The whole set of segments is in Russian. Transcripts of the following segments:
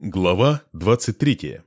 Глава 23.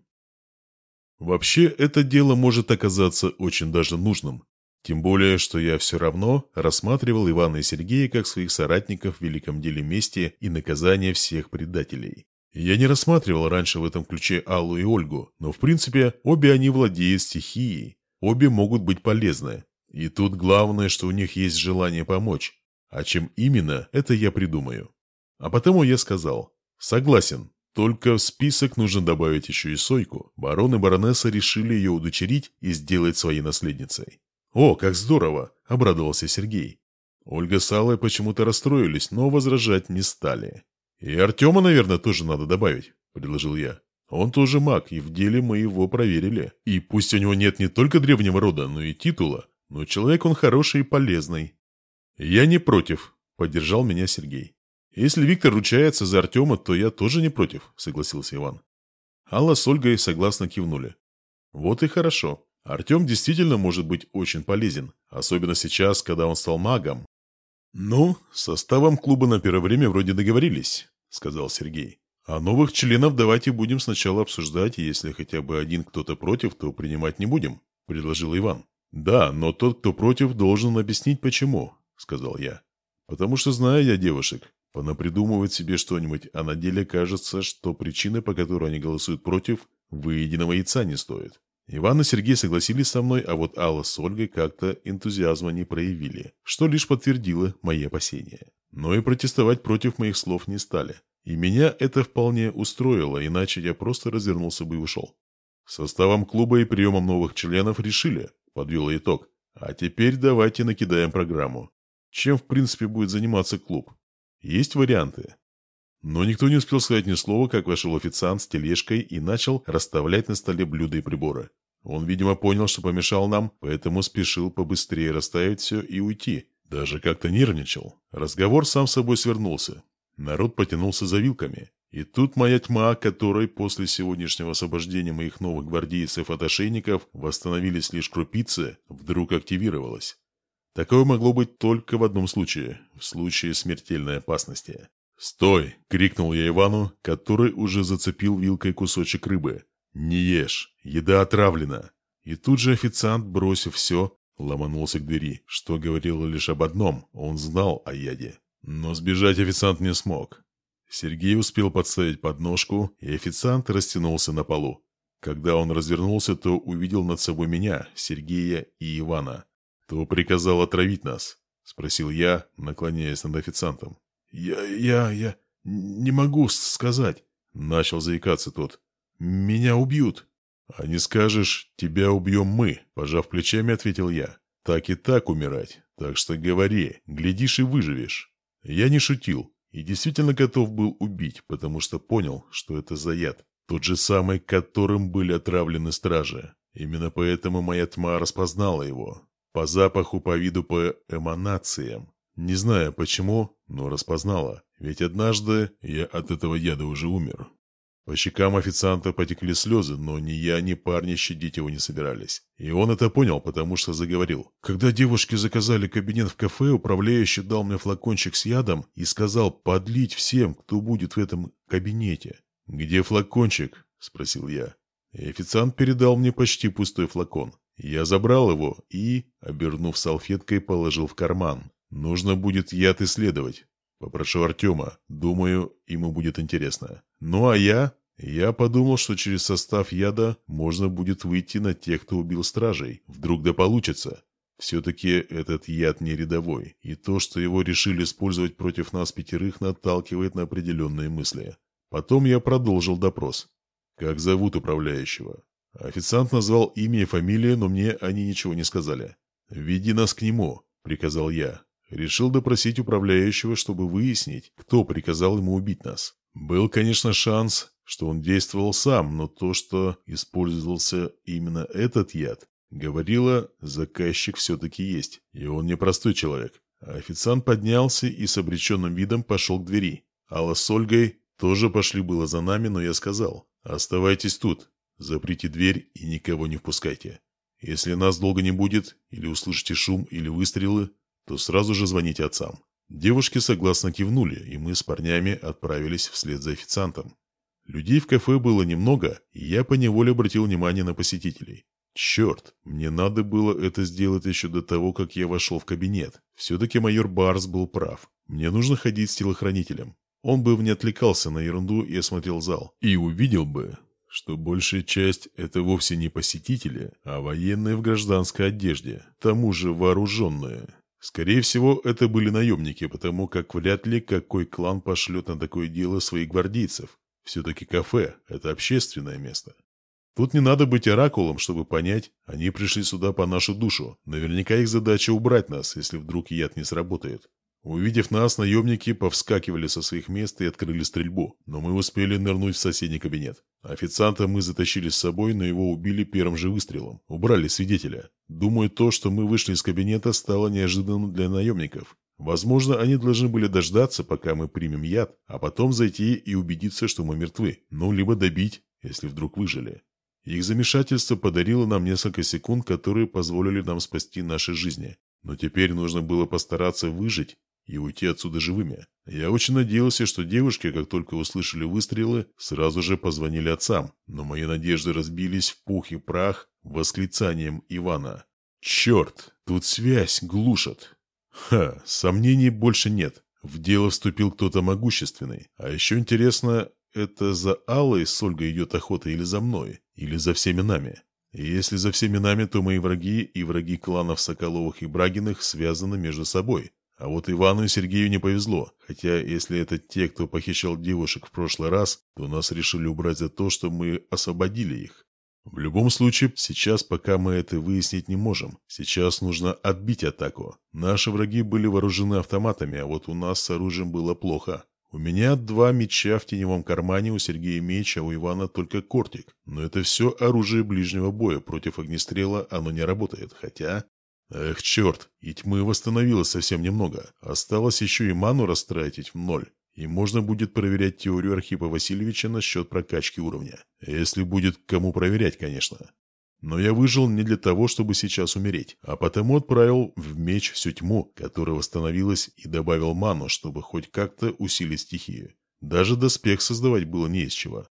Вообще, это дело может оказаться очень даже нужным. Тем более, что я все равно рассматривал Ивана и Сергея как своих соратников в великом деле мести и наказания всех предателей. Я не рассматривал раньше в этом ключе Аллу и Ольгу, но в принципе обе они владеют стихией, обе могут быть полезны. И тут главное, что у них есть желание помочь. А чем именно, это я придумаю. А потому я сказал, согласен, только в список нужно добавить еще и Сойку. Барон и баронесса решили ее удочерить и сделать своей наследницей. «О, как здорово!» – обрадовался Сергей. Ольга с Аллой почему-то расстроились, но возражать не стали. «И Артема, наверное, тоже надо добавить», – предложил я. «Он тоже маг, и в деле мы его проверили. И пусть у него нет не только древнего рода, но и титула, но человек он хороший и полезный». «Я не против», – поддержал меня Сергей. «Если Виктор ручается за Артема, то я тоже не против», — согласился Иван. Алла с Ольгой согласно кивнули. «Вот и хорошо. Артем действительно может быть очень полезен, особенно сейчас, когда он стал магом». «Ну, составом клуба на первое время вроде договорились», — сказал Сергей. «А новых членов давайте будем сначала обсуждать, если хотя бы один кто-то против, то принимать не будем», — предложил Иван. «Да, но тот, кто против, должен объяснить, почему», — сказал я. «Потому что знаю я девушек. Понапридумывать себе что-нибудь, а на деле кажется, что причины, по которой они голосуют против, выеденного яйца не стоит. Иван и Сергей согласились со мной, а вот Алла с Ольгой как-то энтузиазма не проявили, что лишь подтвердило мои опасения. Но и протестовать против моих слов не стали. И меня это вполне устроило, иначе я просто развернулся бы и ушел. Составом клуба и приемом новых членов решили, подвел итог. А теперь давайте накидаем программу. Чем в принципе будет заниматься клуб? Есть варианты. Но никто не успел сказать ни слова, как вошел официант с тележкой и начал расставлять на столе блюда и приборы. Он, видимо, понял, что помешал нам, поэтому спешил побыстрее расставить все и уйти. Даже как-то нервничал. Разговор сам собой свернулся. Народ потянулся за вилками. И тут моя тьма, которой после сегодняшнего освобождения моих новых гвардейцев от ошейников восстановились лишь крупицы, вдруг активировалась. Такое могло быть только в одном случае – в случае смертельной опасности. «Стой!» – крикнул я Ивану, который уже зацепил вилкой кусочек рыбы. «Не ешь! Еда отравлена!» И тут же официант, бросив все, ломанулся к двери, что говорило лишь об одном – он знал о яде. Но сбежать официант не смог. Сергей успел подставить подножку, и официант растянулся на полу. Когда он развернулся, то увидел над собой меня, Сергея и Ивана – «Кто приказал отравить нас?» — спросил я, наклоняясь над официантом. «Я... я... я... не могу сказать», — начал заикаться тот. «Меня убьют». «А не скажешь, тебя убьем мы», — пожав плечами, ответил я. «Так и так умирать. Так что говори, глядишь и выживешь». Я не шутил и действительно готов был убить, потому что понял, что это за яд. Тот же самый, которым были отравлены стражи. Именно поэтому моя тьма распознала его. По запаху, по виду, по эманациям. Не знаю почему, но распознала. Ведь однажды я от этого яда уже умер. По щекам официанта потекли слезы, но ни я, ни парни щадить его не собирались. И он это понял, потому что заговорил. Когда девушки заказали кабинет в кафе, управляющий дал мне флакончик с ядом и сказал подлить всем, кто будет в этом кабинете. «Где флакончик?» – спросил я. И официант передал мне почти пустой флакон. Я забрал его и, обернув салфеткой, положил в карман. Нужно будет яд исследовать. Попрошу Артема. Думаю, ему будет интересно. Ну а я... Я подумал, что через состав яда можно будет выйти на тех, кто убил стражей. Вдруг да получится. Все-таки этот яд не рядовой, и то, что его решили использовать против нас пятерых, наталкивает на определенные мысли. Потом я продолжил допрос. Как зовут управляющего? Официант назвал имя и фамилию, но мне они ничего не сказали. «Веди нас к нему», — приказал я. Решил допросить управляющего, чтобы выяснить, кто приказал ему убить нас. Был, конечно, шанс, что он действовал сам, но то, что использовался именно этот яд, говорило, заказчик все-таки есть, и он не простой человек. Официант поднялся и с обреченным видом пошел к двери. Алла с Ольгой тоже пошли было за нами, но я сказал, «Оставайтесь тут, Заприте дверь и никого не впускайте. Если нас долго не будет, или услышите шум, или выстрелы, то сразу же звоните отцам». Девушки согласно кивнули, и мы с парнями отправились вслед за официантом. Людей в кафе было немного, и я поневоле обратил внимание на посетителей. Черт, мне надо было это сделать еще до того, как я вошел в кабинет. Все-таки майор Барс был прав. Мне нужно ходить с телохранителем. Он бы не отвлекался на ерунду и осмотрел зал. И увидел бы, что большая часть – это вовсе не посетители, а военные в гражданской одежде, тому же вооруженные. Скорее всего, это были наемники, потому как вряд ли какой клан пошлет на такое дело своих гвардейцев. Все-таки кафе – это общественное место. Тут не надо быть оракулом, чтобы понять, они пришли сюда по нашу душу. Наверняка их задача убрать нас, если вдруг яд не сработает. Увидев нас, наемники повскакивали со своих мест и открыли стрельбу, но мы успели нырнуть в соседний кабинет. Официанта мы затащили с собой, но его убили первым же выстрелом. Убрали свидетеля. Думаю, то, что мы вышли из кабинета, стало неожиданным для наемников. Возможно, они должны были дождаться, пока мы примем яд, а потом зайти и убедиться, что мы мертвы. Ну, либо добить, если вдруг выжили. Их замешательство подарило нам несколько секунд, которые позволили нам спасти наши жизни. Но теперь нужно было постараться выжить и уйти отсюда живыми. Я очень надеялся, что девушки, как только услышали выстрелы, сразу же позвонили отцам, но мои надежды разбились в пух и прах восклицанием Ивана. «Черт, тут связь глушат!» Ха, сомнений больше нет. В дело вступил кто-то могущественный. А еще интересно, это за Аллой с Ольгой идет охота или за мной, или за всеми нами? Если за всеми нами, то мои враги и враги кланов Соколовых и Брагиных связаны между собой. А вот Ивану и Сергею не повезло, хотя если это те, кто похищал девушек в прошлый раз, то нас решили убрать за то, что мы освободили их. В любом случае, сейчас пока мы это выяснить не можем. Сейчас нужно отбить атаку. Наши враги были вооружены автоматами, а вот у нас с оружием было плохо. У меня два меча в теневом кармане, у Сергея меч, а у Ивана только кортик. Но это все оружие ближнего боя, против огнестрела оно не работает, хотя... Эх, черт, и тьмы восстановилось совсем немного. Осталось еще и ману растратить в ноль. И можно будет проверять теорию Архипа Васильевича насчет прокачки уровня. Если будет кому проверять, конечно. Но я выжил не для того, чтобы сейчас умереть, а потому отправил в меч всю тьму, которая восстановилась, и добавил ману, чтобы хоть как-то усилить стихию. Даже доспех создавать было не из чего.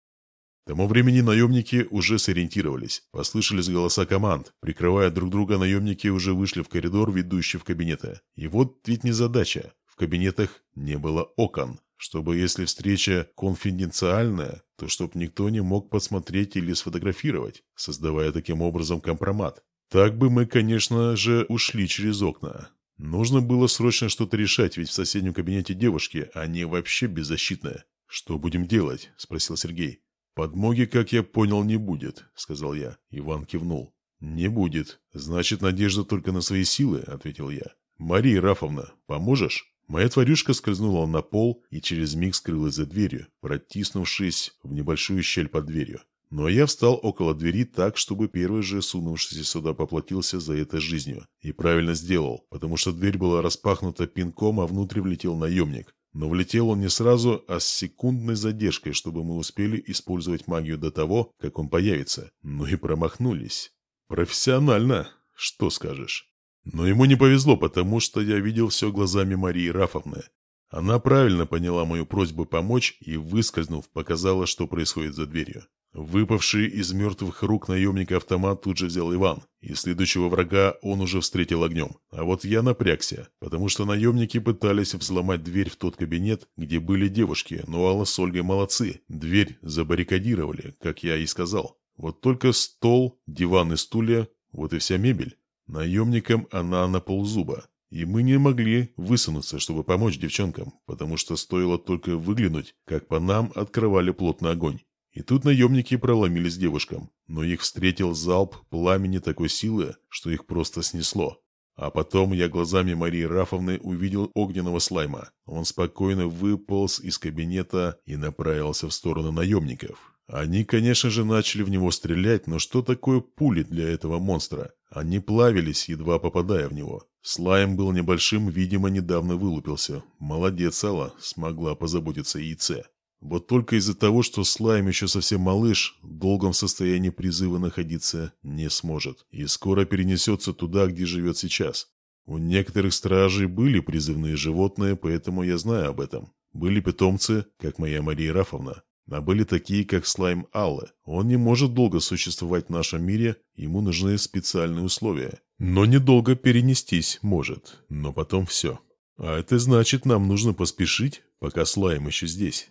К тому времени наемники уже сориентировались. Послышались голоса команд. Прикрывая друг друга, наемники уже вышли в коридор, ведущий в кабинеты. И вот ведь не задача. В кабинетах не было окон чтобы если встреча конфиденциальная, то чтоб никто не мог посмотреть или сфотографировать, создавая таким образом компромат. Так бы мы, конечно же, ушли через окна. Нужно было срочно что-то решать, ведь в соседнем кабинете девушки, они вообще беззащитные. «Что будем делать?» – спросил Сергей. «Подмоги, как я понял, не будет», – сказал я. Иван кивнул. «Не будет. Значит, надежда только на свои силы», – ответил я. «Мария Рафовна, поможешь?» Моя тварюшка скользнула на пол и через миг скрылась за дверью, протиснувшись в небольшую щель под дверью. Но я встал около двери так, чтобы первый же сунувшийся сюда поплатился за это жизнью. И правильно сделал, потому что дверь была распахнута пинком, а внутрь влетел наемник. Но влетел он не сразу, а с секундной задержкой, чтобы мы успели использовать магию до того, как он появится. Ну и промахнулись. Профессионально, что скажешь. Но ему не повезло, потому что я видел все глазами Марии Рафовны. Она правильно поняла мою просьбу помочь и, выскользнув, показала, что происходит за дверью. Выпавший из мертвых рук наемника автомат тут же взял Иван, и следующего врага он уже встретил огнем. А вот я напрягся, потому что наемники пытались взломать дверь в тот кабинет, где были девушки, но Алла с Ольгой молодцы. Дверь забаррикадировали, как я и сказал. Вот только стол, диван и стулья, вот и вся мебель. Наемникам она на ползуба, и мы не могли высунуться, чтобы помочь девчонкам, потому что стоило только выглянуть, как по нам открывали плотный огонь. И тут наемники проломились девушкам, но их встретил залп пламени такой силы, что их просто снесло. А потом я глазами Марии Рафовны увидел огненного слайма. Он спокойно выполз из кабинета и направился в сторону наемников. Они, конечно же, начали в него стрелять, но что такое пули для этого монстра? Они плавились, едва попадая в него. Слайм был небольшим, видимо, недавно вылупился. Молодец, Алла, смогла позаботиться яйце. Вот только из-за того, что слайм еще совсем малыш, в долгом состоянии призыва находиться не сможет. И скоро перенесется туда, где живет сейчас. У некоторых стражей были призывные животные, поэтому я знаю об этом. Были питомцы, как моя Мария Рафовна. А были такие, как слайм Аллы. Он не может долго существовать в нашем мире, ему нужны специальные условия. Но недолго перенестись может, но потом все. А это значит, нам нужно поспешить, пока слайм еще здесь.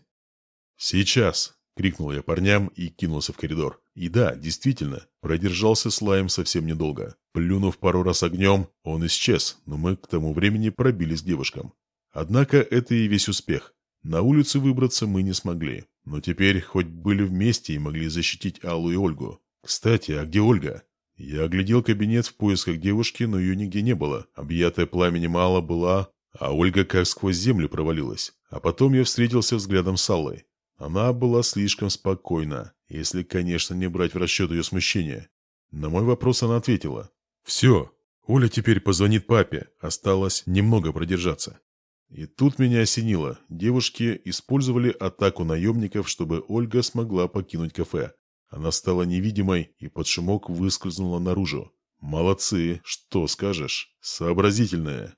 «Сейчас!» — крикнул я парням и кинулся в коридор. И да, действительно, продержался слайм совсем недолго. Плюнув пару раз огнем, он исчез, но мы к тому времени пробились к девушкам. Однако это и весь успех. На улицу выбраться мы не смогли. Но теперь хоть были вместе и могли защитить Аллу и Ольгу. Кстати, а где Ольга? Я оглядел кабинет в поисках девушки, но ее нигде не было. Объятая пламенем Алла была, а Ольга как сквозь землю провалилась. А потом я встретился взглядом с Аллой. Она была слишком спокойна, если, конечно, не брать в расчет ее смущение. На мой вопрос она ответила. «Все, Оля теперь позвонит папе, осталось немного продержаться». И тут меня осенило. Девушки использовали атаку наемников, чтобы Ольга смогла покинуть кафе. Она стала невидимой и под шумок выскользнула наружу. «Молодцы, что скажешь? Сообразительная».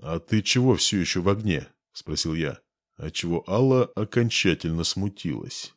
«А ты чего все еще в огне?» – спросил я отчего Алла окончательно смутилась.